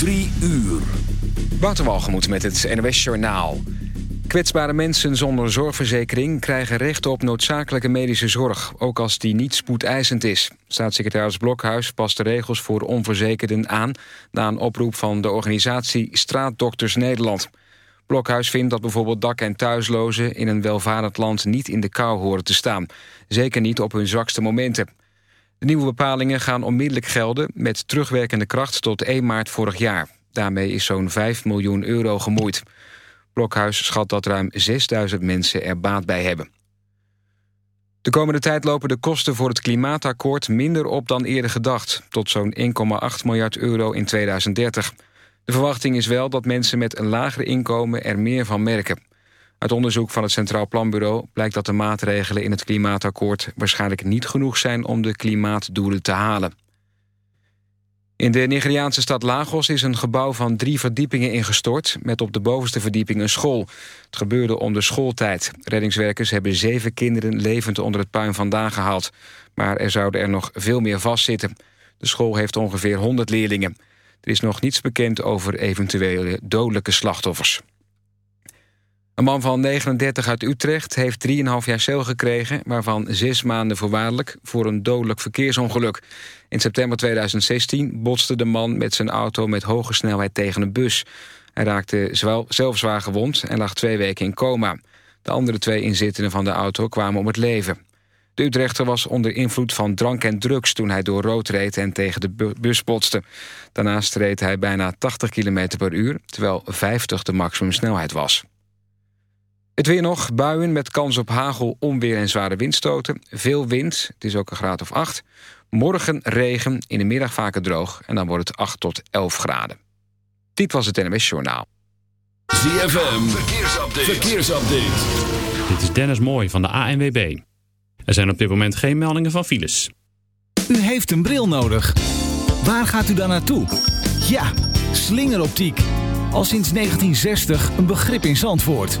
Drie uur. Waterwalgemoed met het NOS Journaal. Kwetsbare mensen zonder zorgverzekering krijgen recht op noodzakelijke medische zorg, ook als die niet spoedeisend is. Staatssecretaris Blokhuis past de regels voor onverzekerden aan na een oproep van de organisatie Straatdokters Nederland. Blokhuis vindt dat bijvoorbeeld dak- en thuislozen in een welvarend land niet in de kou horen te staan. Zeker niet op hun zwakste momenten. De nieuwe bepalingen gaan onmiddellijk gelden met terugwerkende kracht tot 1 maart vorig jaar. Daarmee is zo'n 5 miljoen euro gemoeid. Blokhuis schat dat ruim 6000 mensen er baat bij hebben. De komende tijd lopen de kosten voor het klimaatakkoord minder op dan eerder gedacht, tot zo'n 1,8 miljard euro in 2030. De verwachting is wel dat mensen met een lager inkomen er meer van merken. Uit onderzoek van het Centraal Planbureau blijkt dat de maatregelen in het klimaatakkoord waarschijnlijk niet genoeg zijn om de klimaatdoelen te halen. In de Nigeriaanse stad Lagos is een gebouw van drie verdiepingen ingestort... met op de bovenste verdieping een school. Het gebeurde om de schooltijd. Reddingswerkers hebben zeven kinderen levend onder het puin vandaan gehaald. Maar er zouden er nog veel meer vastzitten. De school heeft ongeveer 100 leerlingen. Er is nog niets bekend over eventuele dodelijke slachtoffers. Een man van 39 uit Utrecht heeft 3,5 jaar cel gekregen... waarvan zes maanden voorwaardelijk voor een dodelijk verkeersongeluk. In september 2016 botste de man met zijn auto met hoge snelheid tegen een bus. Hij raakte zelf zwaar gewond en lag twee weken in coma. De andere twee inzittenden van de auto kwamen om het leven. De Utrechter was onder invloed van drank en drugs... toen hij door rood reed en tegen de bus botste. Daarnaast reed hij bijna 80 km per uur... terwijl 50 de maximumsnelheid was. Het weer nog, buien met kans op hagel, onweer en zware windstoten. Veel wind, het is ook een graad of 8. Morgen regen, in de middag vaker droog... en dan wordt het 8 tot 11 graden. Dit was het NMS Journaal. ZFM, verkeersupdate. verkeersupdate. Dit is Dennis Mooi van de ANWB. Er zijn op dit moment geen meldingen van files. U heeft een bril nodig. Waar gaat u dan naartoe? Ja, slingeroptiek. Al sinds 1960 een begrip in Zandvoort.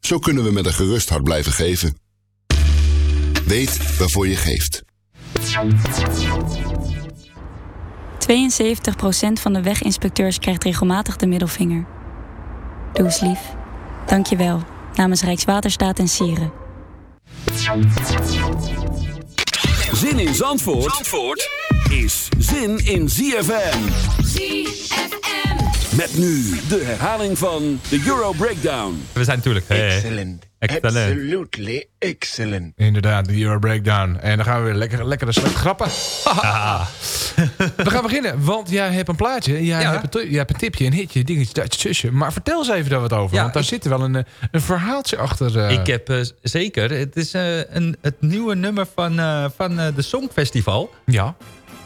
Zo kunnen we met een gerust hart blijven geven. Weet waarvoor je geeft. 72% van de weginspecteurs krijgt regelmatig de middelvinger. Doe eens lief. Dank je wel. Namens Rijkswaterstaat en Sieren. Zin in Zandvoort, Zandvoort is zin in ZFM. ZFM. Met nu de herhaling van de Euro Breakdown. We zijn natuurlijk... Excellent. Excellent. Absolutely excellent. Inderdaad, de Euro Breakdown. En dan gaan we weer lekker, lekkere slecht grappen. Ah. we gaan beginnen, want jij hebt een plaatje. Jij, Ja. hebt, een, jij hebt een tipje, een hitje, dingetje, dat zusje. Maar vertel eens even daar wat over. Ja, want daar ik- zit er wel een, eh, een verhaaltje achter. eh. Ik heb eh, zeker. Het is eh, een, het nieuwe nummer van, eh, van eh, de Songfestival. Ja.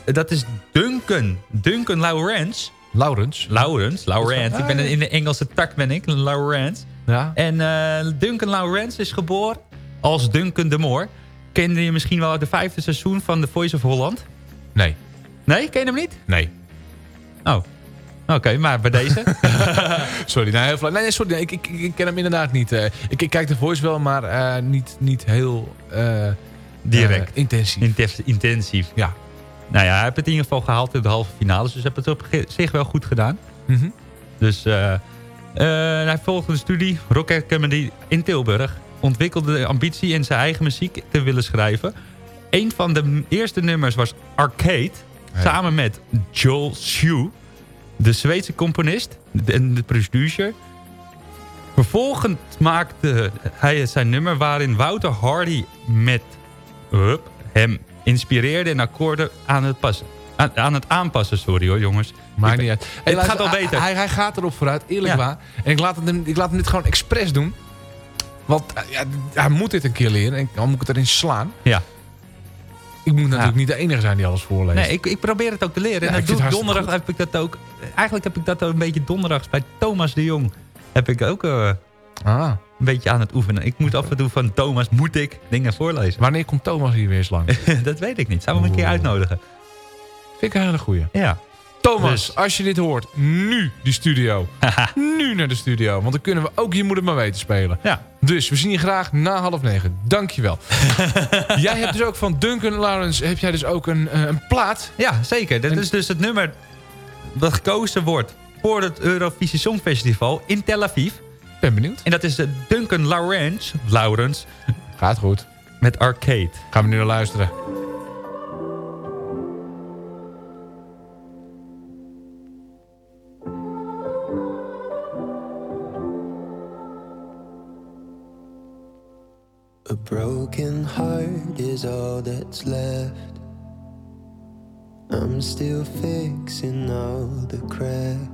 Dat is Duncan. Duncan Lawrence. Laurens. Laurens, Laurens. Ik ben in de Engelse tak ben ik, Laurens. Ja. En eh, Duncan Laurens is geboren als Duncan de Moor. Kende je misschien wel uit de vijfde seizoen van The Voice of Holland? Nee. Nee, ken je hem niet? Nee. Oh, oké, maar bij deze. Sorry, nee, heel nee, nee, sorry. nee, ik, ik, ik ken hem inderdaad niet. eh. ik, ik kijk de voice wel, maar eh, niet, niet heel... Direct. intensief. Intensief. intensief. Ja. Nou ja, hij heeft het in ieder geval gehaald in de halve finales. Dus hij heeft het op zich wel goed gedaan. Mhm. Dus eh, eh, hij volgde de studie Rock Academy in Tilburg. Ontwikkelde de ambitie in zijn eigen muziek te willen schrijven. Een van de eerste nummers was Arcade. Samen met Joel Shue, de Zweedse componist en de producer. Vervolgens maakte hij zijn nummer waarin Wouter Hardy met hup, hem inspireerde en akkoorden aan het, passen, aan, aan het aanpassen. Sorry hoor jongens. Maakt niet uit. Het gaat al beter. Hij, hij gaat erop vooruit, eerlijk Ja. waar. En ik laat, hem, ik laat hem dit gewoon expres doen. Want eh, ja, hij moet dit een keer leren. En dan moet ik het erin slaan. Ja. Ik moet natuurlijk niet de enige zijn die alles voorleest. Nee, ik, ik probeer het ook te leren. En dat doe donderdag heb ik dat ook. Eigenlijk heb ik dat ook een beetje donderdags bij Thomas de Jong. Heb ik ook eh, Ah. Een beetje aan het oefenen. Ik moet af en toe van Thomas moet ik dingen voorlezen. Wanneer komt Thomas hier weer eens lang? dat weet ik niet. Zou we hem een keer uitnodigen? Vind ik een hele goeie. Ja. Thomas, Dus- als je dit hoort, nu die studio. nu naar de studio. Want dan kunnen we ook Je Moet Het Maar Weten spelen. Ja. Dus we zien je graag na half negen. Dankjewel. jij hebt dus ook van Duncan Lawrence heb jij dus ook een, eh, een plaat. Ja, zeker. Dit is dus het nummer dat gekozen wordt voor het Eurovisie Songfestival in Tel Aviv. Ben benieuwd. En dat is de Duncan Lawrence, Lawrence Gaat goed. met Arcade. Gaan we nu naar luisteren. A broken heart is all that's left. I'm still fixing all the cracks.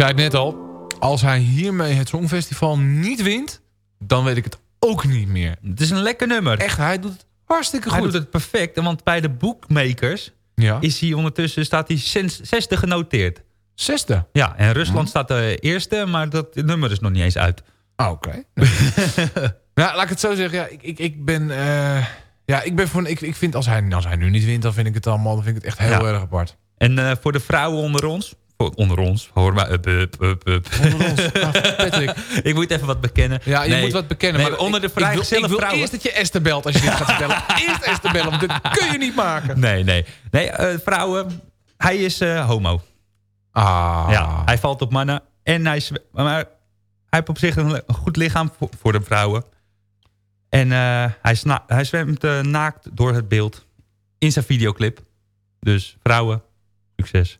zei het net al. Als hij hiermee het Songfestival niet wint, dan weet ik het ook niet meer. Het is een lekker nummer. Echt, hij doet het hartstikke goed. Hij doet het perfect, want bij de bookmakers Ja. is hij ondertussen, staat hij 60 genoteerd. Zesde? Ja, en Rusland staat de eerste, maar dat nummer is nog niet eens uit. Ah, Oké. nou, laat ik het zo zeggen. Ja, ik, ik, ik ben... eh, ja, ik ben voor... Ik, ik vind als hij, als hij nu niet wint, dan vind ik het allemaal... Dan vind ik het echt heel Ja. erg apart. En eh, voor de vrouwen onder ons... onder ons, hoor maar. Up, up, up, up. Onder ons. Ah, Patrick. ik moet even wat bekennen. Ja, je Nee. moet wat bekennen. Nee, maar onder de ik- ik wil- Ik wil, vrouwen. eerst dat je Esther belt als je dit gaat vertellen. eerst Esther bellen, want dit kun je niet maken. Nee, nee. Nee, eh, vrouwen. Hij is eh, homo. Ah. Ja, hij valt op mannen. En hij, is, maar hij heeft op zich een, goed lichaam voor, voor de vrouwen. En eh, hij, hij zwemt naakt door het beeld in zijn videoclip. Dus vrouwen, succes.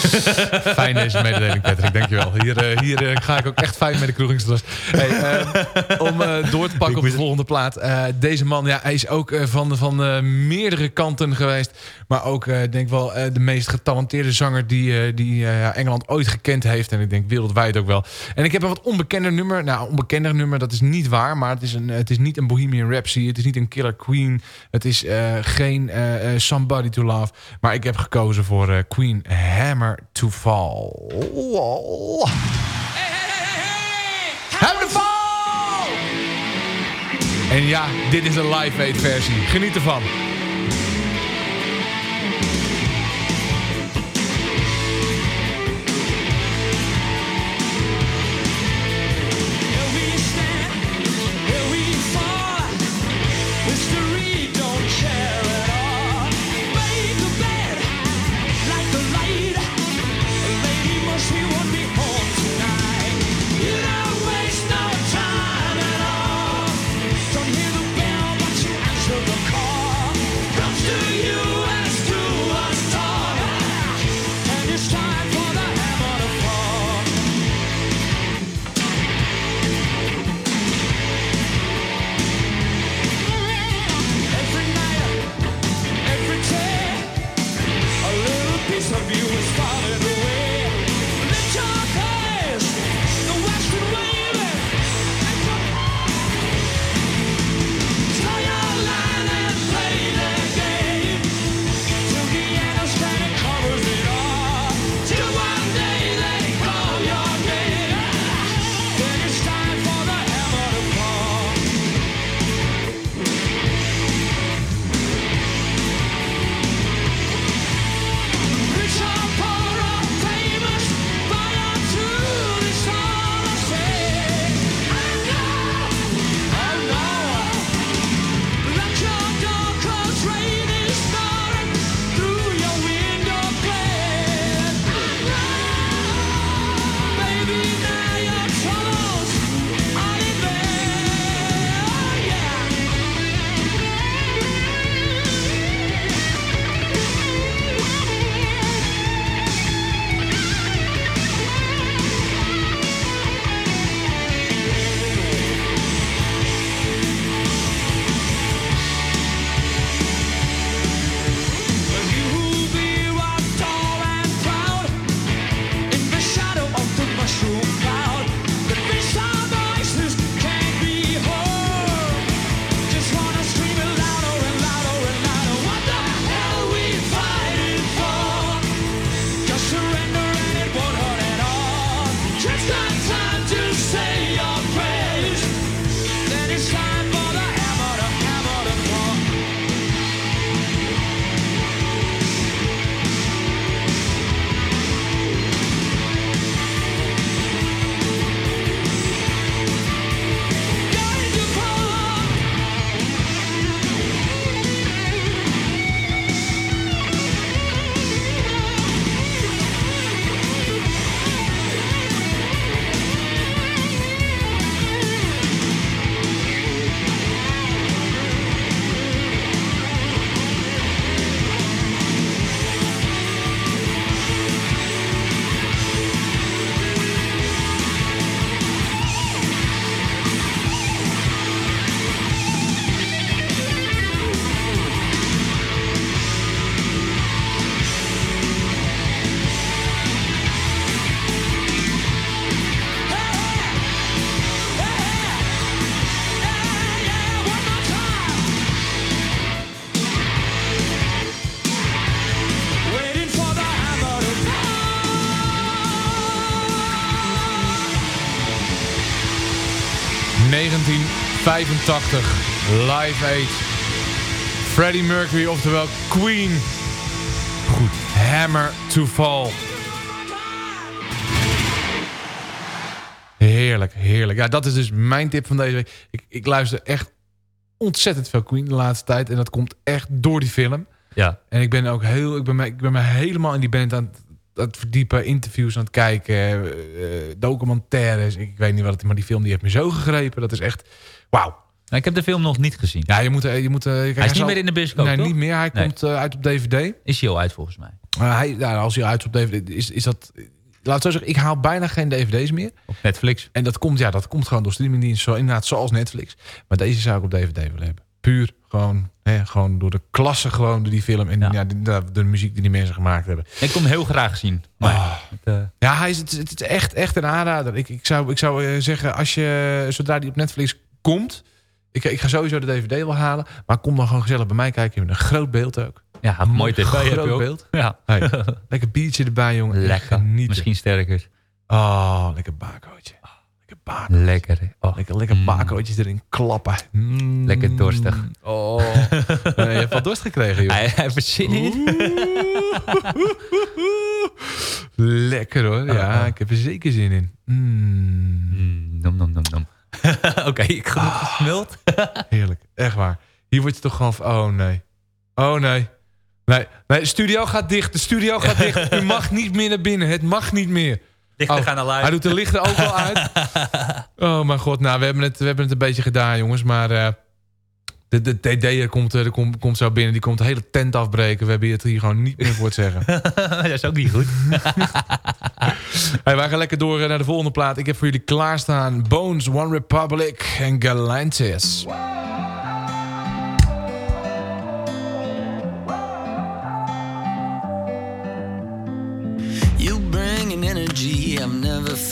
Fijn deze mededeling, Patrick. Dankjewel. Hier, eh, hier eh, ga ik ook echt fijn met de kroegingsdras. Hey, eh, om door te pakken op de volgende plaat. Deze man, ja, hij is ook van, van meerdere kanten geweest. Maar ook, denk wel, eh, de meest getalenteerde zanger die, die Engeland ooit gekend heeft. En ik denk wereldwijd ook wel. En ik heb een wat onbekender nummer. Nou, onbekender nummer, dat is niet waar. Maar het is, een, het is niet een Bohemian Rhapsody. Het is niet een Killer Queen. Het is geen Somebody to Love. Maar ik heb gekozen voor Queen Hammer to Fall. Hammer to Fall! En ja, dit is een live aid versie. Geniet ervan. 1985. Live Aid. Freddie Mercury, oftewel Queen. Goed. Hammer to Fall. Heerlijk, heerlijk. Ja, dat is dus mijn tip van deze week. Ik, ik luister echt ontzettend veel Queen de laatste tijd. En dat komt echt door die film. Ja. En ik ben ook heel, ik ben, me, ik ben me helemaal in die band aan het, aan het verdiepen. Interviews aan het kijken. eh, documentaires. Ik, weet niet wat het is, maar die film die heeft me zo gegrepen. Dat is echt, wauw. Nou, ik heb de film nog niet gezien. Ja, je moet... eh, Je moet eh, kijk, hij is niet zal- meer in de bioscoop, Nee, toch? niet meer. Hij Nee. komt uit op DVD. Is hij al uit volgens mij? Hij, nou, als hij uit op DVD is, is dat... Laat het zo zeggen, ik haal bijna geen dvd's meer. Op Netflix. En dat komt, ja, dat komt gewoon door streamingdiensten, zo, inderdaad, zoals Netflix. Maar deze zou ik op DVD willen hebben. Puur gewoon, gewoon door de klasse, gewoon door die film en ja. de, de, de muziek die die mensen gemaakt hebben. Ik kom hem heel graag zien. Maar het, eh, Ja, hij is, het, is- het is echt, echt een aanrader. Ik, ik zou, ik zou eh, zeggen, als je, zodra die op Netflix komt... Ik, ik ga sowieso de DVD wel halen. Maar kom dan gewoon gezellig bij mij kijken. Je hebt een groot beeld ook. Ja, een mooi tv heb je groot ook. beeld. Ja. Hey, lekker biertje erbij, jongen. En Lekker. Misschien sterker. Oh, lekker bakootje. Lekker. Oh. Lekker, lekker bakootjes erin klappen. Mm. Lekker dorstig. Oh. Je hebt wel dorst gekregen, joh. Hij, hij heeft zin in. Lekker hoor. Ja, ik heb er zeker zin in. Mm. Mm, nom, nom, nom, nom. Oké, ik genoeg gesmuld. Heerlijk, echt waar. Hier word je toch gewoon van, oh nee. Oh nee. Nee, nee, de studio gaat dicht. De studio gaat dicht. U mag niet meer naar binnen. Het mag niet meer. Lichten Oh, gaan al uit. Hij doet de lichten ook al uit. Oh mijn god, nou, we hebben het, we hebben het een beetje gedaan, jongens. Maar eh, de, de DD'er komt, de komt, komt zo binnen. Die komt de hele tent afbreken. We hebben het hier gewoon niet meer voor te zeggen. dat is ook niet goed. Hey, wij gaan lekker door eh, naar de volgende plaat. Ik heb voor jullie klaarstaan Bones, One Republic en Galantis.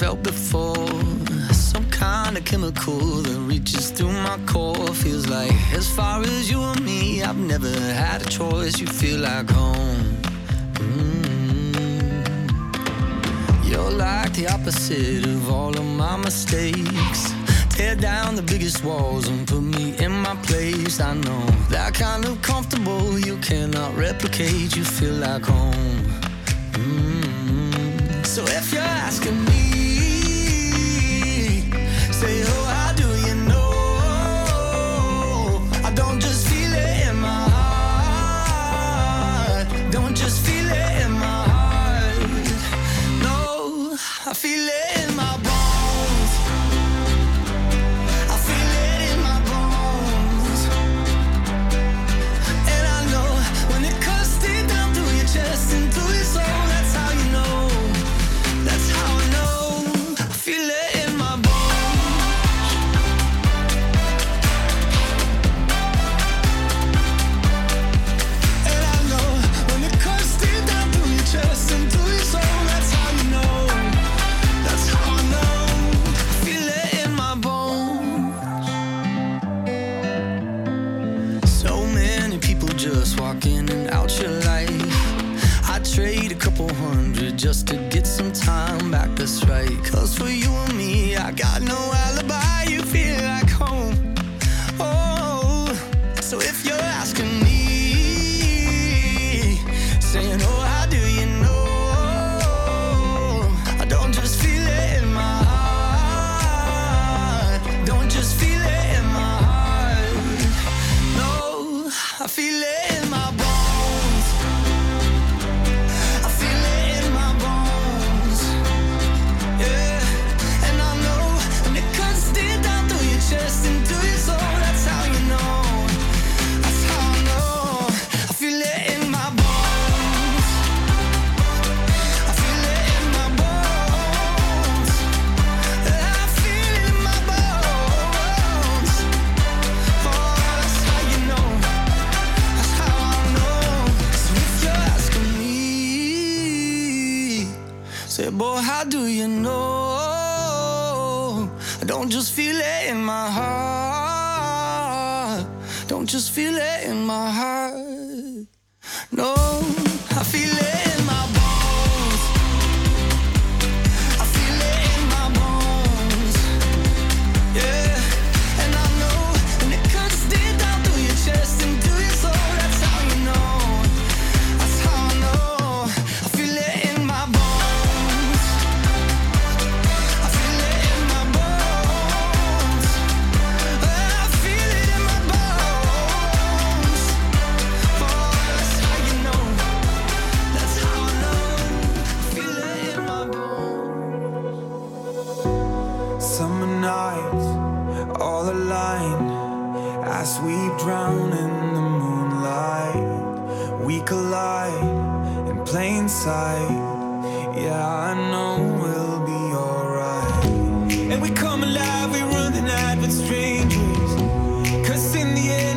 Felt before. Some kind of chemical that reaches through my core. Feels like as far as you and me, I've never had a choice. You feel like home. Mm. You're like the opposite of all of my mistakes. Tear down the biggest walls and put me in my place. I know that kind of comfortable you cannot replicate. You feel like home. Mm. So if you're asking me, I feel just to get some time back, that's right. Cause for you and me, I got no We collide in plain sight. Yeah, I know we'll be alright. And we come alive, we run the night with strangers. Cause in the end,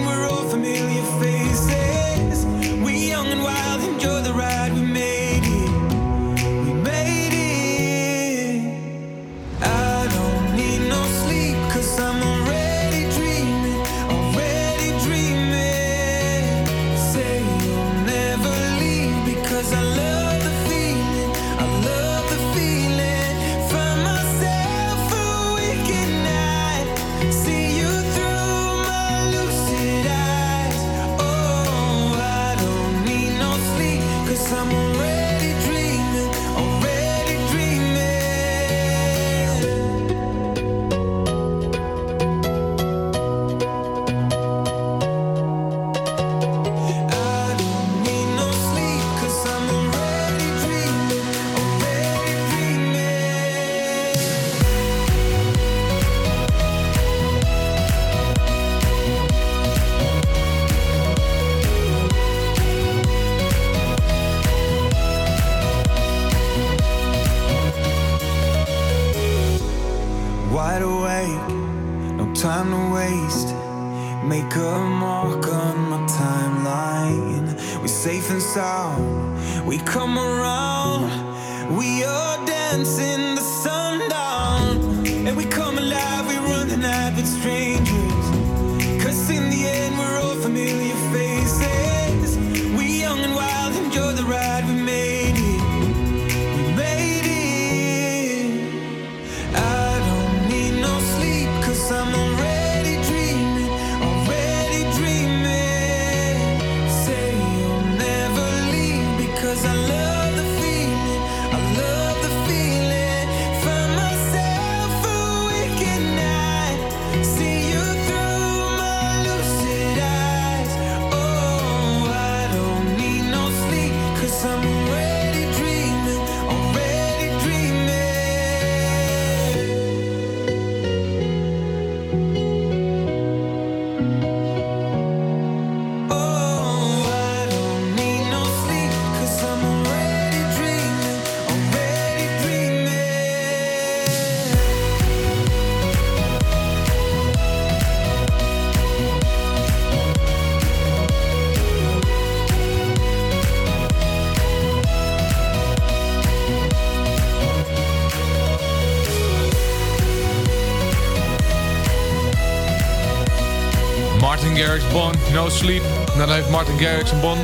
Sleep. Dan heeft Martin Garrix een Bon.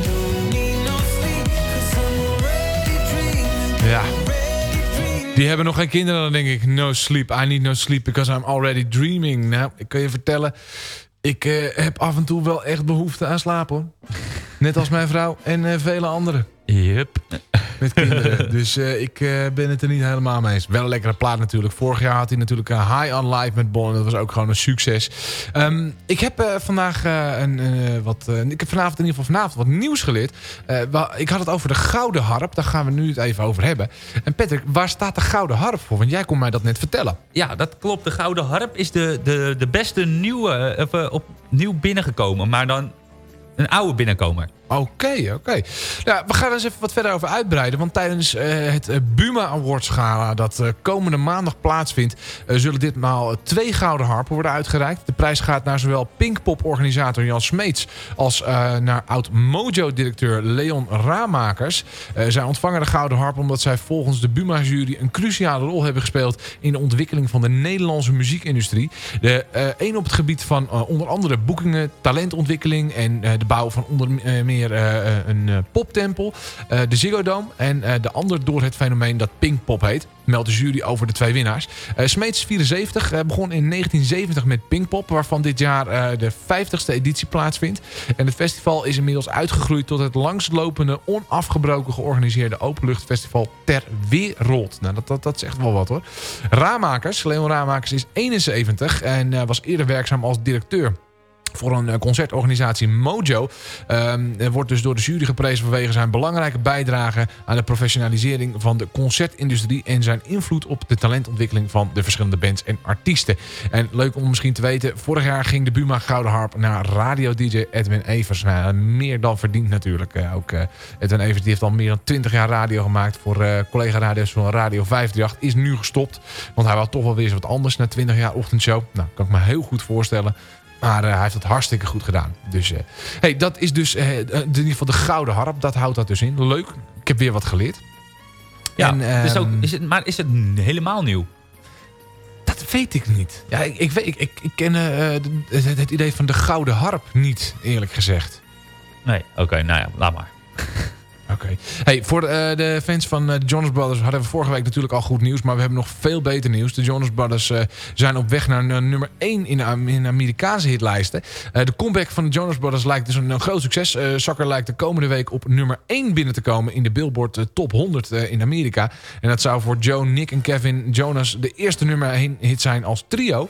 Ja. Die hebben nog geen kinderen, dan denk ik... No sleep, I need no sleep because I'm already dreaming. Nou, ik kan je vertellen... Ik eh, heb af en toe wel echt behoefte aan slaap, hoor. Net als mijn vrouw en eh, vele anderen. Yep. Met kinderen. dus eh, ik eh, ben het er niet helemaal mee eens. Wel een lekkere plaat natuurlijk. Vorig jaar had hij natuurlijk een High on Life met Bon. Dat was ook gewoon een succes. Ehm, ik heb eh, vandaag eh, een, eh, wat... eh, ik heb vanavond in ieder geval vanavond wat nieuws geleerd. Eh, ik had het over de Gouden Harp. Daar gaan we nu het even over hebben. En Patrick, waar staat de Gouden Harp voor? Want jij kon mij dat net vertellen. Ja, dat klopt. De Gouden Harp is de, de, de beste nieuwe, eh, of, eh, opnieuw binnengekomen. Maar dan een oude binnenkomer. Oké, oké. Nou, we gaan er eens even wat verder over uitbreiden. Want tijdens eh, het eh, Buma Awards Gala dat eh, komende maandag plaatsvindt... eh, zullen ditmaal twee gouden harpen worden uitgereikt. De prijs gaat naar zowel Pinkpop-organisator Jan Smeets... als naar oud-Mojo-directeur Leon Raamakers. Zij ontvangen de gouden harp omdat zij volgens de Buma-jury... een cruciale rol hebben gespeeld in de ontwikkeling van de Nederlandse muziekindustrie. De een op het gebied van onder andere boekingen, talentontwikkeling... en de bouw van onder eh, eh, eh, een eh, poptempel, de Ziggo Dome... en de ander door het fenomeen dat Pinkpop heet meldt de jury over de twee winnaars. Smeets 74 eh, begon in 1970 met Pinkpop... waarvan dit jaar de 50ste editie plaatsvindt. En het festival is inmiddels uitgegroeid... tot het langstlopende, onafgebroken georganiseerde openluchtfestival ter wereld. Nou, dat, dat, dat is echt wel wat hoor. Raamakers, Leon Raamakers is 71 en was eerder werkzaam als directeur. Voor een eh, concertorganisatie Mojo. Er wordt dus door de jury geprezen vanwege zijn belangrijke bijdrage aan de professionalisering van de concertindustrie en zijn invloed op de talentontwikkeling van de verschillende bands en artiesten. En leuk om misschien te weten, vorig jaar ging de Buma Gouden Harp naar radio-dj Edwin Evers. Nou, meer dan verdiend natuurlijk. Eh, ook eh, Edwin Evers die heeft al meer dan 20 jaar radio gemaakt voor collega-radio's van Radio 538. Is nu gestopt, want hij wou toch wel weer eens wat anders na 20 jaar ochtendshow. Nou, kan ik me heel goed voorstellen. Maar eh, hij heeft het hartstikke goed gedaan. Dus eh, hey, dat is dus eh, in ieder geval de gouden harp. Dat houdt dat dus in. Leuk. Ik heb weer wat geleerd. Ja, En, dus ook, ehm, is het, maar is het helemaal nieuw? Dat weet ik niet. Ja, ik, ik, weet, ik, ik, ik ken het idee van de gouden harp niet, eerlijk gezegd. Nee, oké, nou ja, laat maar. Oké. Hey, voor eh, de fans van eh, de Jonas Brothers hadden we vorige week natuurlijk al goed nieuws. Maar we hebben nog veel beter nieuws. De Jonas Brothers eh, zijn op weg naar nummer 1 in de, de Amerikaanse hitlijsten. De comeback van de Jonas Brothers lijkt dus een, groot succes. Zakker lijkt de komende week op nummer 1 binnen te komen in de Billboard Top 100 eh, in Amerika. En dat zou voor Joe, Nick en Kevin Jonas de eerste nummer 1 hit zijn als trio.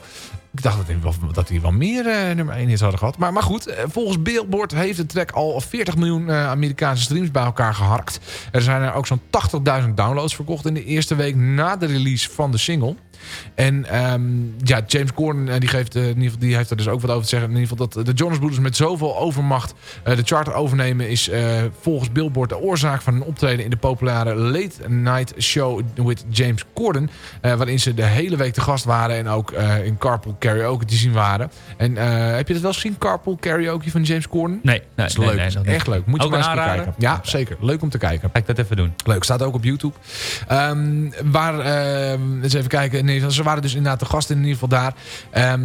Ik dacht dat hij wel, meer eh, nummer 1 hits hadden gehad. Maar, maar goed, eh, volgens Billboard heeft de track al 40 miljoen eh, Amerikaanse streams bij elkaar geharkt. Er zijn er ook zo'n 80.000 downloads verkocht in de eerste week na de release van de single. En ehm, ja, James Corden eh, die, geeft, eh, in ieder geval, die heeft er dus ook wat over te zeggen. In ieder geval dat de Jonas Brothers met zoveel overmacht eh, de charter overnemen... is eh, volgens Billboard de oorzaak van een optreden in de populaire Late Night Show with James Corden. eh, waarin ze de hele week te gast waren en ook eh, in Carpool Karaoke te zien waren. En eh, heb je dat wel gezien, Carpool Karaoke van James Corden? Nee, nee, dat is nee, leuk. nee, dat echt leuk. Moet je Ook maar een eens kijken. Ja, zeker. Leuk om te kijken. Ga ik dat even doen. Leuk, staat ook op YouTube. Ehm, waar, ehm, eens even kijken. Nee, ze waren dus inderdaad de gasten in ieder geval daar. Ehm,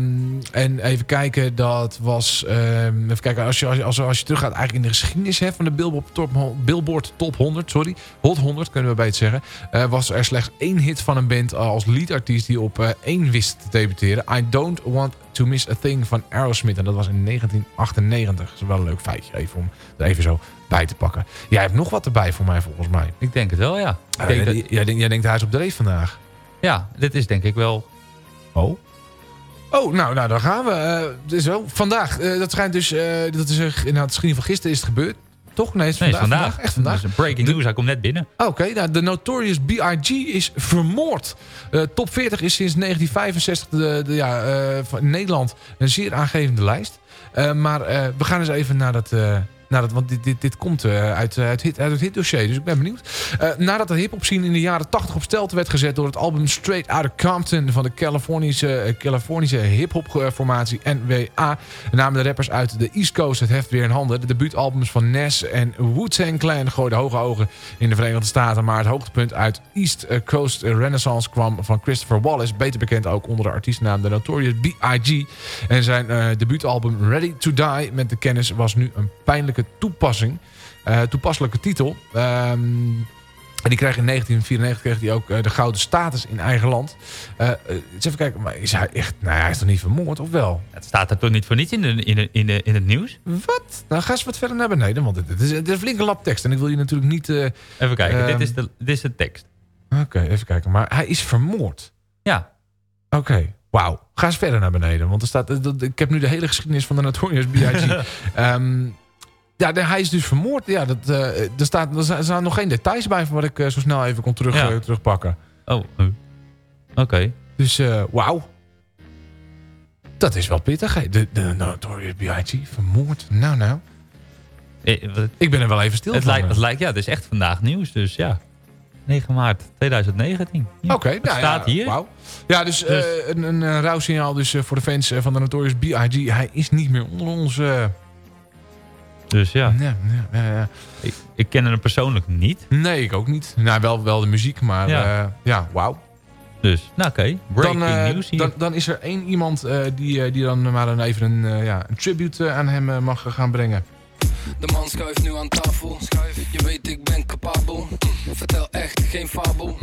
en even kijken, dat was... ehm, even kijken, als je, als, als, je- als je teruggaat eigenlijk in de geschiedenis hè, van de Billboard Top, Billboard Top 100, sorry. Hot 100 kunnen we beter zeggen. eh, was er slechts één hit van een band als leadartiest die op eh, één wist te debuteren. I Don't Want To Miss A Thing van Aerosmith. En dat was in 1998. Dat is wel een leuk feitje even om er even zo bij te pakken. Jij hebt nog wat erbij voor mij volgens mij. Ik denk het wel, ja. Ik Eh, denk dat- jij, denkt, jij denkt hij is op dreef vandaag. Ja, dit is denk ik wel... Oh? Oh, nou, nou dan gaan we. Het is wel vandaag. eh, dat schijnt dus... eh, dat is, uh, nou, het van gisteren is het gebeurd. Toch? Nee, het is Nee, vandaag. is vandaag. Echt vandaag. Dus breaking news, hij komt net binnen. Oké, nou, de Notorious B.I.G. is vermoord. Eh, top 40 is sinds 1965 de, de, ja, eh, van in Nederland een zeer aangevende lijst. Eh, maar eh, we gaan eens even naar dat... naar dat want dit, dit, dit komt eh, uit, eh, uit, hit, uit het hitdossier, dus ik ben benieuwd. Eh, nadat de hip-hop scene in de jaren 80 op stelte werd gezet door het album Straight Outta Compton van de Californische, Californische hip-hop formatie NWA, namen de rappers uit de East Coast het heft weer in handen. De debuutalbums van Nas en Wu-Tang Clan gooiden hoge ogen in de Verenigde Staten, maar het hoogtepunt uit East Coast Renaissance kwam van Christopher Wallace, beter bekend ook onder de artiestennaam The Notorious B.I.G. En zijn debuutalbum Ready to Die met de kennis was nu een toepassing. Eh, toepasselijke titel. Ehm, en die kreeg in 1994 kreeg hij ook eh, de gouden status in eigen land. Eh, eens even kijken, maar is hij echt... Nou, hij is toch niet vermoord, of wel? Het staat er toch niet voor niets in, de, in, de, in, de, in het nieuws? Wat? Nou, ga eens wat verder naar beneden, want dit, is, dit is een flinke lap tekst. En ik wil je natuurlijk niet... Even kijken, Ehm, dit, is de, dit is de tekst. Oké, even kijken. Maar hij is vermoord. Ja. Oké, wauw. Ga eens verder naar beneden. Want er staat, ik heb nu de hele geschiedenis van de Notorious B.I.G. Ehm, ja, hij is dus vermoord. Ja, dat, eh, er, staat, er zijn- staan nog geen details bij van wat ik eh, zo snel even kon terug, Ja. eh, terugpakken. Oh, oké. Dus wauw. Dat is wel pittig. hè. De, de Notorious B.I.G. vermoord. Nou, nou. Eh, wat- Ik ben er wel even stil Het van. lijkt, het lijkt, ja, het is echt vandaag nieuws, dus ja. 9 maart 2019. Ja, Oké, nou staat ja, hier. Ja, dus, Dus- een, een rouwsignaal dus, voor de fans van de Notorious B.I.G. Hij is niet meer onder ons. Eh. Dus ja, Ja, ja, ja, ja. ik, ik ken hem persoonlijk niet. Nee, ik ook niet. Nou, wel, wel de muziek, maar Ja. ja, ja wauw. Dus, nou oké, breaking Dan, eh, news hier. dan, dan is er één iemand eh, die, eh, die dan maar dan even een, eh, ja, een tribute eh, aan hem eh, mag gaan brengen. De man schuift nu aan tafel. Je weet, ik ben capabel. Vertel echt geen fabel.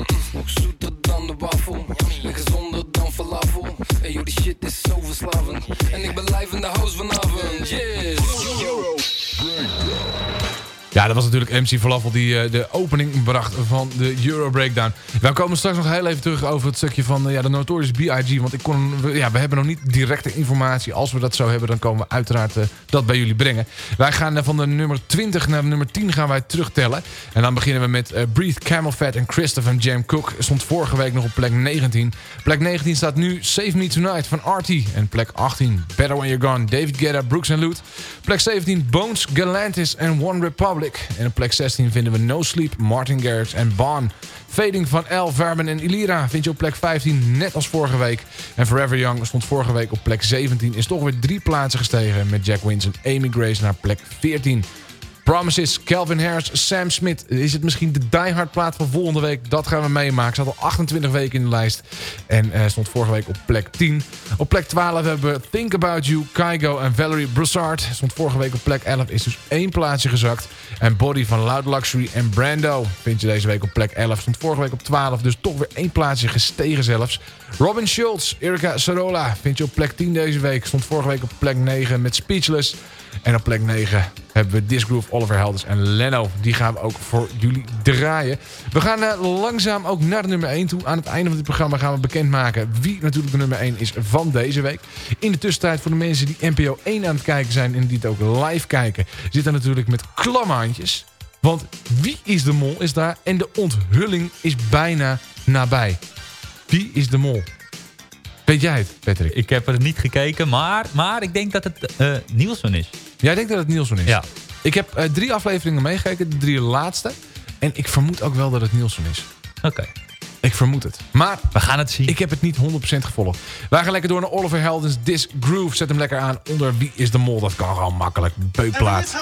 Zoeter dan de wafel. En gezonder dan falafel. En joh, die shit is zo verslavend. En ik ben live in de house vanavond. Ja, dat was natuurlijk MC Falafel die eh, de opening bracht van de Euro Breakdown. Wij komen straks nog heel even terug over het stukje van eh, ja, de Notorious B.I.G. Want ik kon, ja, we hebben nog niet directe informatie. Als we dat zo hebben, dan komen we uiteraard eh, dat bij jullie brengen. Wij gaan van de nummer 20 naar nummer 10 gaan wij terugtellen. En dan beginnen we met Breathe, Camel Fat en Christopher Jam Cook. Stond vorige week nog op plek 19. Plek 19 staat nu Save Me Tonight van Artie. En plek 18 Better When You're Gone, David Guetta, Brooks and Loot. Plek 17 Bones, Galantis en One Republic. En op plek 16 vinden we No Sleep, Martin Garrix en Bon. Fading van El, Verben en Ilira vind je op plek 15, net als vorige week. En Forever Young stond vorige week op plek 17. Is toch weer drie plaatsen gestegen met Jack Wins en Amy Grace naar plek 14. Promises, Calvin Harris, Sam Smith. Is het misschien de Die Hard plaat van volgende week? Dat gaan we meemaken. Zat al 28 weken in de lijst. En eh, stond vorige week op plek 10. Op plek 12 hebben we Think About You, Kygo en Valerie Broussard. Stond vorige week op plek 11. Is dus één plaatsje gezakt. En Body van Loud Luxury en Brando vind je deze week op plek 11. Stond vorige week op 12. Dus toch weer één plaatsje gestegen zelfs. Robin Schultz, Erika Sarola vind je op plek 10 deze week. Stond vorige week op plek 9 met Speechless. En op plek 9 hebben we Disgroove, Oliver Helders en Leno. Die gaan we ook voor jullie draaien. We gaan eh, langzaam ook naar de nummer 1 toe. Aan het einde van dit programma gaan we bekendmaken wie natuurlijk de nummer 1 is van deze week. In de tussentijd voor de mensen die NPO 1 aan het kijken zijn en die het ook live kijken... zitten natuurlijk met klamme handjes. Want wie is de mol is daar en de onthulling is bijna nabij. Wie is de mol? Weet jij het, Patrick? Ik heb er niet gekeken, maar, maar ik denk dat het eh Nielsen is. Jij denkt dat het Nielsen is? Ja. Ik heb eh, drie afleveringen meegekeken, de drie laatste. En ik vermoed ook wel dat het Nielsen is. Oké. Ik vermoed het. Maar we gaan het zien. Ik heb het niet 100% gevolgd. Wij gaan lekker door naar Oliver Heldens This Groove. Zet hem lekker aan onder Wie is de Mol. Dat kan gewoon makkelijk. Beukplaat.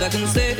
You gotta come back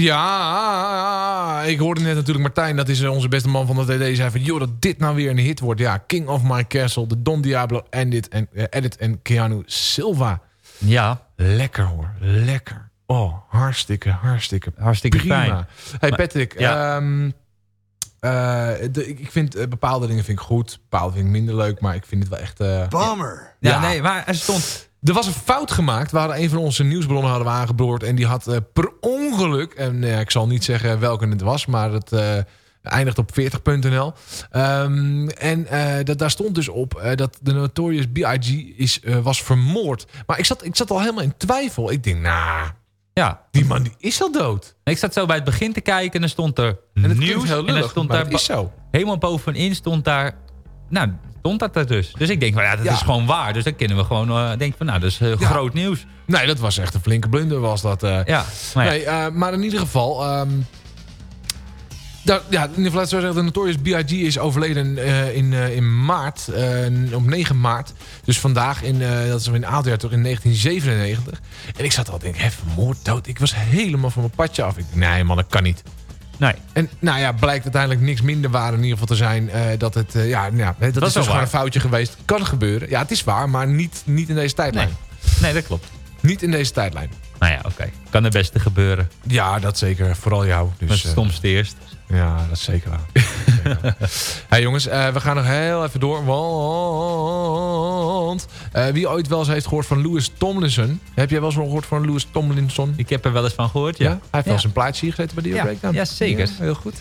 Ja, ik hoorde net natuurlijk Martijn, dat is eh, onze beste man van de TD, zei van, joh, dat dit nou weer een hit wordt. Ja, King of My Castle, de Don Diablo, Edit en, eh, Edit en Keanu Silva. Ja. Lekker hoor, lekker. Oh, hartstikke, hartstikke, Hartstikke prima. fijn. Hey Maar- Patrick, Ja. ehm, eh, de, ik vind bepaalde dingen vind ik goed, bepaalde vind ik minder leuk, maar ik vind het wel echt... eh, Bummer. Ja, nee, maar er stond... Er was een fout gemaakt. We hadden een van onze nieuwsbronnen hadden we aangeboord. En die had eh, per ongeluk... En eh, ik zal niet zeggen welke het was. Maar het eh, eindigt op 40.nl. Ehm, en eh, dat, daar stond dus op dat de Notorious B.I.G. Is, was vermoord. Maar ik zat, ik zat al helemaal in twijfel. Ik denk, nou... Ja. Die man die is al dood. Ik zat zo bij het begin te kijken en er stond er het klinkt nieuws. heel en er lullig, stond maar daar het is zo. Helemaal bovenin stond daar... Nou, stond dat er dus. Dus ik denk, van, ja, dat Ja. is gewoon waar. Dus dan kunnen we gewoon eh denken van, nou, dat is eh, Ja. groot nieuws. Nee, dat was echt een flinke blunder was dat. eh. Ja, maar ja. Nee, maar in ieder geval... ehm, daar- ja, in ieder geval, laten we zeggen, de Notorious B.I.G. is overleden in, in maart, op 9 maart. Dus vandaag, in, dat is in oudjaar toch, in 1997. En ik zat al te denken, hè, vermoord, dood. Ik was helemaal van mijn padje af. Ik dacht, nee man, dat kan niet. Nee. En nou ja, blijkt uiteindelijk niks minder waar in ieder geval te zijn. eh, dat het, eh, ja, nou ja, dat, Dat is dus gewoon een foutje geweest. Kan gebeuren. Ja, het is waar, maar niet, niet in deze tijdlijn. Nee, dat klopt. Niet in deze tijdlijn. Nou ja, oké. Kan het beste gebeuren. Ja, dat zeker. Vooral jou. Dus, Met het eh, stomste eerst. Ja, dat is zeker waar. Waar. hey jongens, eh, we gaan nog heel even door. Want eh, wie ooit wel eens heeft gehoord van Louis Tomlinson. Heb jij wel eens gehoord van Louis Tomlinson? Ik heb er wel eens van gehoord, ja. Hij heeft wel eens een plaatje hier gezeten bij die Ja, Breakdown. ja, zeker. Ja, heel goed.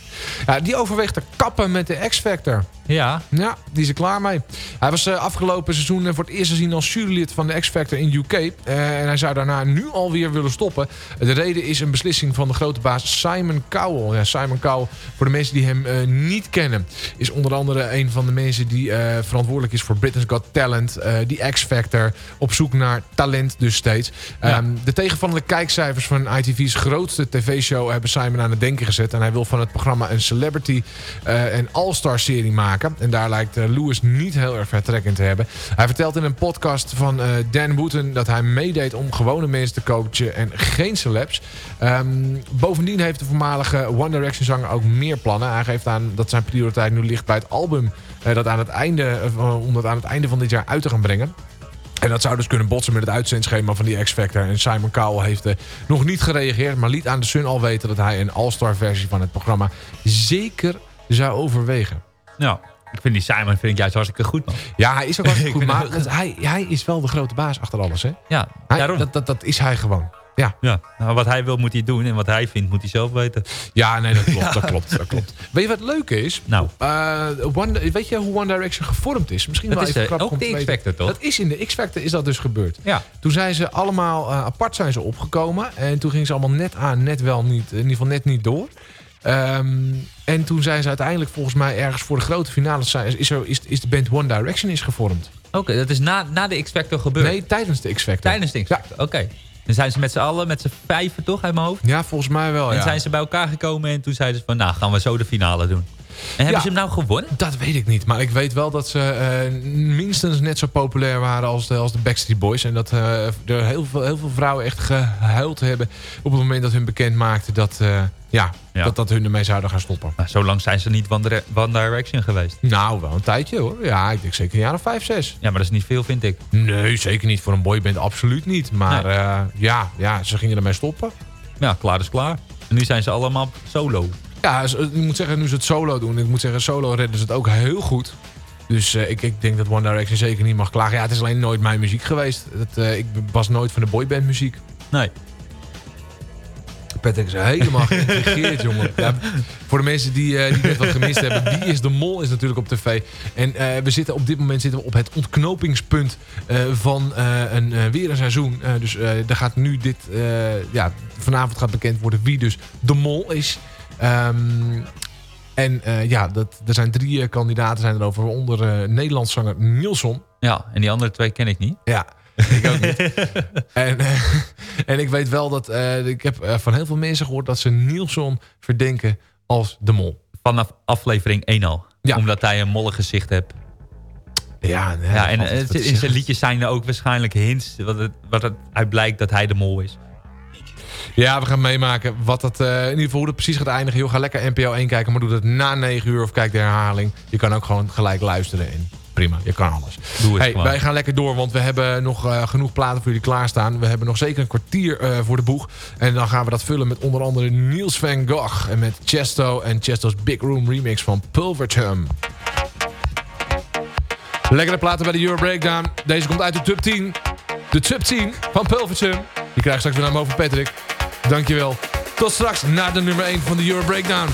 Ja, die overweegt te kappen met de X-Factor. Ja. Ja, die is er klaar mee. Hij was eh, afgelopen seizoen voor het eerst gezien als jurylid van de X-Factor in UK. En hij zou daarna nu alweer willen stoppen. De reden is een beslissing van de grote baas Simon Cowell. Ja, Simon Cowell, voor de mensen die hem eh, niet kennen... is onder andere een van de mensen die eh, verantwoordelijk is voor Britain's Got Talent. eh, die X-Factor, op zoek naar talent dus steeds. Ja. Ehm, de tegenvallende kijkcijfers van ITV's grootste tv-show... hebben Simon aan het denken gezet. En hij wil van het programma een celebrity en all-star serie maken. En daar lijkt Lewis niet heel erg vertrekkend te hebben. Hij vertelt in een podcast van Dan Wooten... dat hij meedeed om gewone mensen te coachen en geen celebs. Ehm, bovendien heeft de voormalige One Direction zanger ook meer plannen. Hij geeft aan dat zijn prioriteit nu ligt bij het album... eh, dat aan het einde, eh, om dat aan het einde van dit jaar uit te gaan brengen. En dat zou dus kunnen botsen met het uitzendschema van die X-Factor. En Simon Cowell heeft eh, nog niet gereageerd... maar liet aan de Sun al weten dat hij een all-star versie van het programma... zeker zou overwegen. Nou, ik vind die Simon vind ik juist hartstikke goed, man. Ja, hij is ook hartstikke Ik goed. Maar hij, hij is wel de grote baas achter alles, hè? Ja, Hij- daarom. dat, dat, dat is hij gewoon. Ja. Ja, nou, wat hij wil moet hij doen en wat hij vindt moet hij zelf weten. Ja, nee, dat klopt, Ja. dat klopt, dat klopt. Weet je wat leuk is? Nou. Eh, One, weet je hoe One Direction gevormd is? Misschien Dat wel is, even eh, grappig ook de. X-Factor, toch? Dat is in de X-Factor is dat dus gebeurd. Ja. Toen zijn ze allemaal eh, apart zijn ze opgekomen. En toen gingen ze allemaal net aan, net wel niet. In ieder geval net niet door. Ehm, en toen zijn ze uiteindelijk volgens mij ergens voor de grote finales... Zijn, is, er, is, is de band One Direction is gevormd. Oké, dat is na, na de X-Factor gebeurd? Nee, tijdens de X-Factor. Tijdens de X-Factor, oké. Dan zijn ze met z'n allen, met z'n vijven toch, uit mijn hoofd? Ja, volgens mij wel, En ja. zijn ze bij elkaar gekomen en toen zeiden ze van, nou, gaan we zo de finale doen. En hebben Ja. ze hem nou gewonnen? Dat weet ik niet. Maar ik weet wel dat ze eh, minstens net zo populair waren als de, als de Backstreet Boys. En dat eh, er heel veel, heel veel vrouwen echt gehuild hebben op het moment dat hun bekend maakte dat, eh, ja, Ja. dat, dat hun ermee zouden gaan stoppen. Nou, zo lang zijn ze niet One, One Direction geweest. Nou, wel een tijdje hoor. Ja, ik denk zeker een jaar of vijf, zes. Ja, maar dat is niet veel, vind ik. Nee, zeker niet. Voor een boyband absoluut niet. Maar Nee. ja, ja, ze gingen ermee stoppen. Ja, klaar is klaar. En nu zijn ze allemaal solo. Ja, ik moet zeggen, nu ze het solo doen. Ik moet zeggen, solo redden ze het ook heel goed. Dus eh, ik, ik denk dat One Direction zeker niet mag klagen. Ja, het is alleen nooit mijn muziek geweest. Het, eh, ik was nooit van de boyband muziek. Nee. Patrick is helemaal geïntrigeerd, jongen. Ja, voor de mensen die, eh, die net wat gemist hebben. Wie is de Mol is natuurlijk op tv. En we zitten op dit moment zitten we op het ontknopingspunt van een, weer een seizoen. Dus er gaat nu dit... ja, vanavond gaat bekend worden wie dus de Mol is. Ehm, en eh, ja, dat, er zijn drie eh, kandidaten zijn erover. Waaronder eh Nederlands zanger Nielsen. Ja, en die andere twee ken ik niet. Ja, ik ook niet. en, en ik weet wel dat... ik heb van heel veel mensen gehoord dat ze Nielsen verdenken als de mol. Vanaf aflevering 1 al. Ja. Omdat hij een molle gezicht heeft. Ja, nee, ja en het, in zijn liedjes zijn er ook waarschijnlijk hints. Wat het, wat het uit blijkt dat hij de mol is. Ja, we gaan meemaken wat dat, eh, in ieder geval hoe dat precies gaat eindigen. Joh, ga lekker NPO 1 kijken, maar doe dat na 9 uur of kijk de herhaling. Je kan ook gewoon gelijk luisteren en prima, je kan alles. Doe het hey, wij gaan lekker door, want we hebben nog eh, genoeg platen voor jullie klaarstaan. We hebben nog zeker een kwartier eh, voor de boeg. En dan gaan we dat vullen met onder andere Niels van Gogh. En met Chesto en Chesto's Big Room remix van Pulvertum. Lekkere platen bij de Euro Breakdown. Deze komt uit de top 10. De 10 van Pulvertum. Die krijgt straks weer naar boven Patrick. Dankjewel. Tot straks na de nummer 1 van de Euro Breakdown.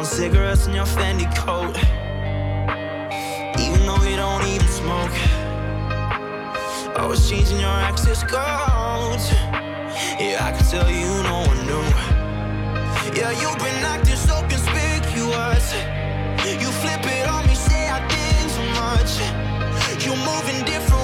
Dress in your Fendi coat. Even though you don't even smoke. Always changing your access codes. Yeah, I can tell you no one knew. Yeah, you've been acting so conspicuous. You flip it on me, say I did too much. You're moving different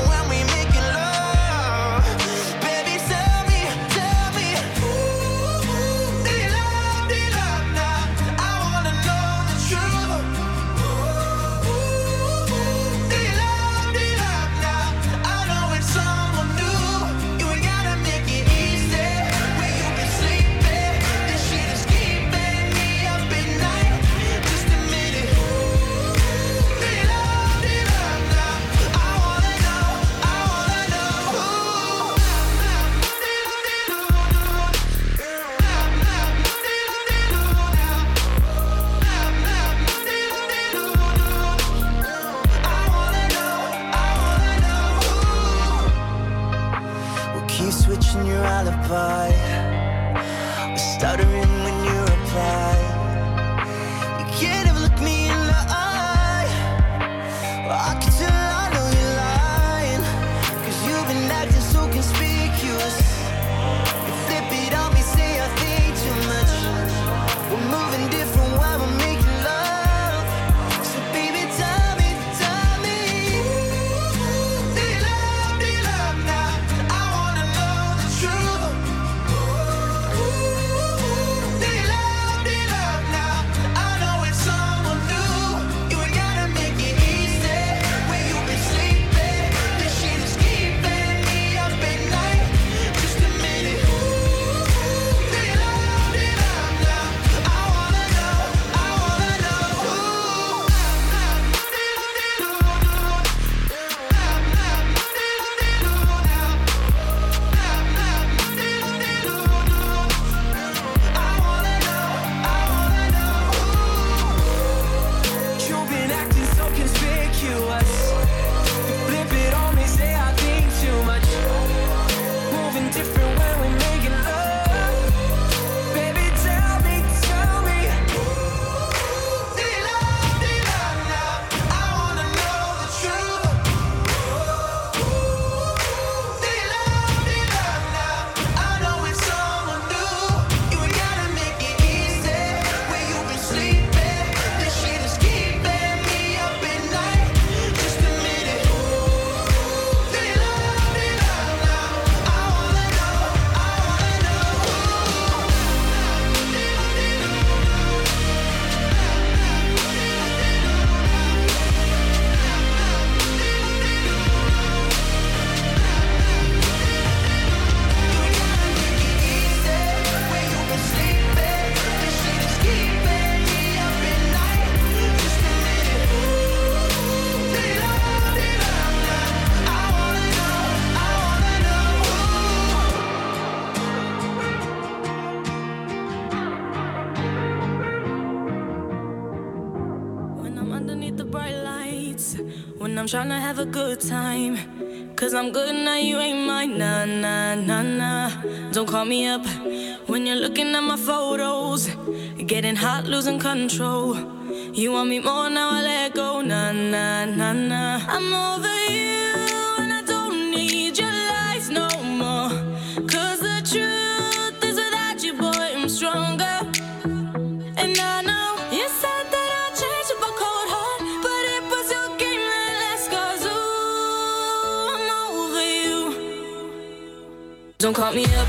Getting hot, losing control. You want me more now, I let go. Nah, nah, nah, nah. I'm over you, and I don't need your lies no more. Cause the truth is without you, boy, I'm stronger. And I know you said that I'd change up a cold heart, but it was your game that last cause ooh, I'm over you. Don't call me up,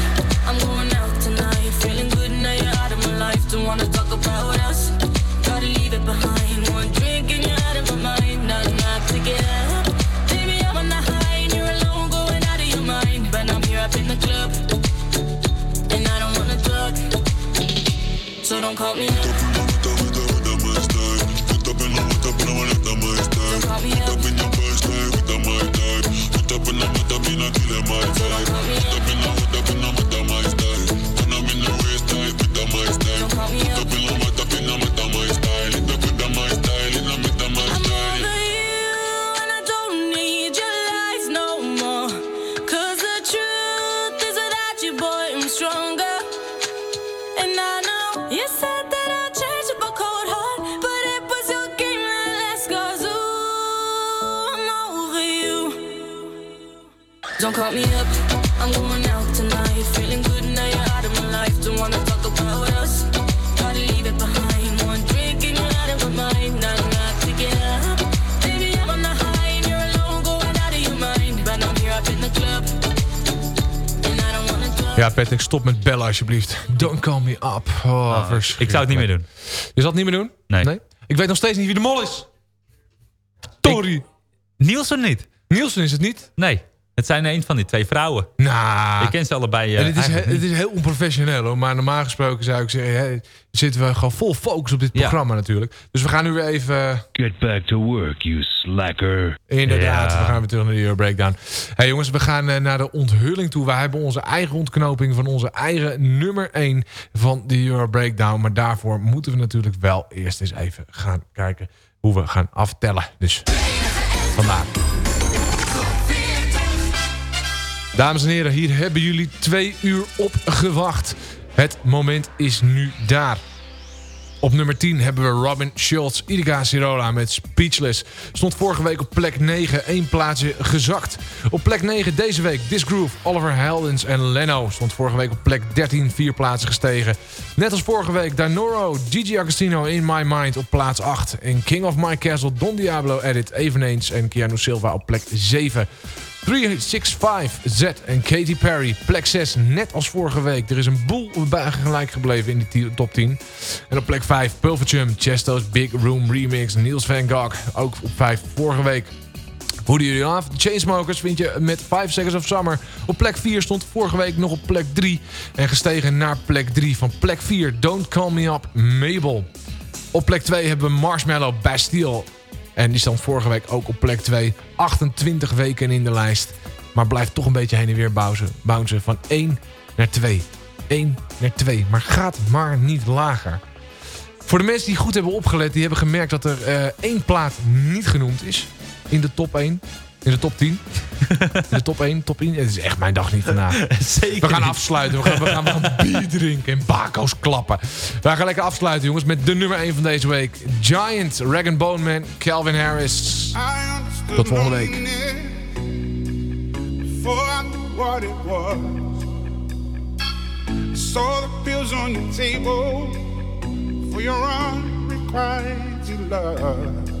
Don't call me alsjeblieft. Don't call me up. Oh, Ah, ik zou het niet meer doen. Je zal het niet meer doen? Nee. Ik weet nog steeds niet wie de mol is. Tori. Nielsen niet. Nielsen is het niet? Nee. Het zijn een van die twee vrouwen. Nou. Ik ken ze allebei. En het, is, he- het is heel onprofessioneel hoor. Maar normaal gesproken zou ik zeggen... Hè, zitten we gewoon vol focus op dit programma natuurlijk. Dus we gaan nu weer even... Get back to work, you slacker. Inderdaad, Ja. we gaan weer terug naar de Euro Breakdown. Hey jongens, we gaan eh, naar de onthulling toe. We hebben onze eigen ontknoping van onze eigen nummer 1 van de Euro Breakdown. Maar daarvoor moeten we natuurlijk wel eerst eens even gaan kijken hoe we gaan aftellen. Dus vandaar. Dames en heren, hier hebben jullie twee uur op gewacht. Het moment is nu daar. Op nummer 10 hebben we Robin Schultz, Ilika Sirola met Speechless. Stond vorige week op plek 9, één plaatsje gezakt. Op plek 9 deze week Disgroove, Oliver Heldens en Leno. Stond vorige week op plek 13, vier plaatsen gestegen. Net als vorige week Dinoro, Gigi Agostino in My Mind op plaats 8. En King of My Castle, Don Diablo Edit eveneens. En Keanu Silva op plek 7. 365 Z en Katy Perry. Plek 6, net als vorige week. Er is een boel gelijk gebleven in die top 10. En op plek 5, Pulverchum, Chesto's Big Room Remix, Niels van Gogh. Ook op 5 vorige week. Hoe doen jullie af? Chainsmokers vind je met 5 Seconds of Summer. Op plek 4 stond vorige week nog op plek 3. En gestegen naar plek 3. Van plek 4, Don't Call Me Up, Mabel. Op plek 2 hebben we Marshmallow Bastille. En die stond vorige week ook op plek 2. 28 weken in de lijst. Maar blijft toch een beetje heen en weer bouncen. van 1 naar 2. 1 naar 2. Maar gaat maar niet lager. Voor de mensen die goed hebben opgelet, die hebben gemerkt dat er eh, één plaat niet genoemd is. In de top 1. In de top 10. In de top 1, top 1. Het is echt mijn dag niet vandaag. Zeker We gaan afsluiten. We gaan, we gaan, we gaan bier drinken en bako's klappen. We gaan lekker afsluiten, jongens, met de nummer 1 van deze week. Giant, Rag Bone Man, Calvin Harris. Tot volgende week. Before I knew what it was, I saw the pills on your table for your unrequited love.